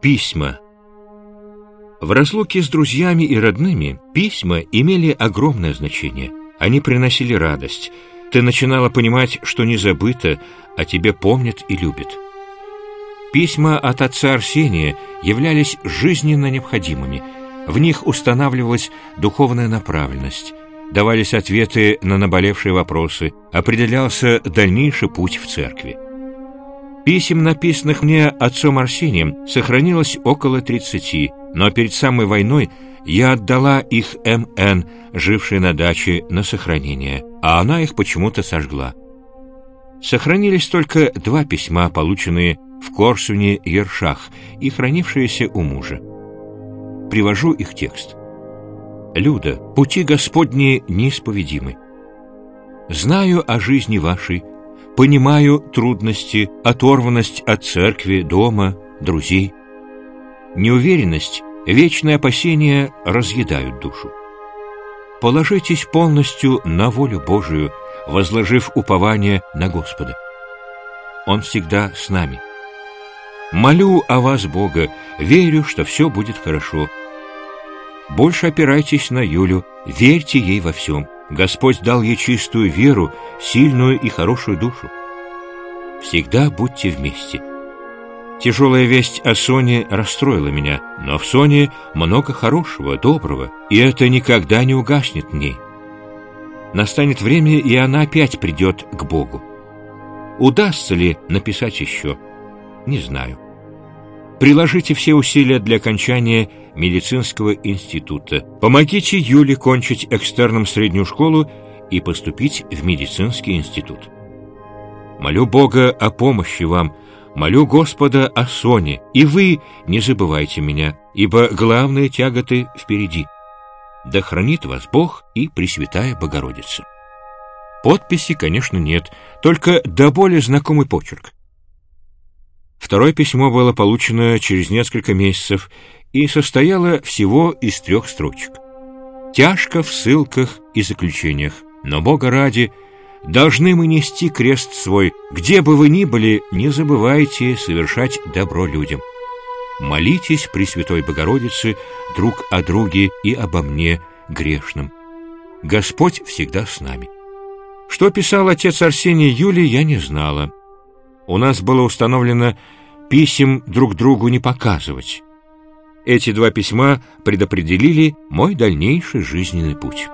Письма. В разлуке с друзьями и родными письма имели огромное значение. Они приносили радость. Ты начинала понимать, что не забыто, а тебе помнят и любят. Письма от отца Арсения являлись жизненно необходимыми. В них устанавливалась духовная направленность, давались ответы на наболевшие вопросы, определялся дальнейший путь в церкви. Писем, написанных мне отцом Арсением, сохранилось около 30, но перед самой войной я отдала их М.Н., жившей на даче, на сохранение, а она их почему-то сожгла. Сохранились только два письма, полученные в Корсуне Ершах и хранившиеся у мужа. Привожу их текст. «Люда, пути Господни неисповедимы. Знаю о жизни вашей, Понимаю трудности, оторванность от церкви, дома, друзей. Неуверенность, вечное опасение разъедают душу. Положитесь полностью на волю Божию, возложив упование на Господа. Он всегда с нами. Молю о вас, Бога, верю, что все будет хорошо. Больше опирайтесь на Юлю, верьте ей во всем. Господь дал ей чистую веру, сильную и хорошую душу. Всегда будьте вместе. Тяжелая весть о Соне расстроила меня, но в Соне много хорошего, доброго, и это никогда не угаснет в ней. Настанет время, и она опять придет к Богу. Удастся ли написать еще? Не знаю. Приложите все усилия для окончания медицинского института. Помогите Юле кончить экстерном среднюю школу и поступить в медицинский институт. Молю Бога о помощи вам, молю Господа о соне, и вы не забывайте меня, ибо главные тяготы впереди. Да хранит вас Бог и Пресвятая Богородица. Подписи, конечно, нет, только до более знакомый почерк. Второе письмо было получено через несколько месяцев и состояло всего из трех строчек. Тяжко в ссылках и заключениях, но, Бога ради, должны мы нести крест свой. Где бы вы ни были, не забывайте совершать добро людям. Молитесь Пресвятой Богородице друг о друге и обо мне, грешном. Господь всегда с нами. Что писал отец Арсений Юлии, я не знала. У нас было установлено писем друг другу не показывать. Эти два письма предопределили мой дальнейший жизненный путь.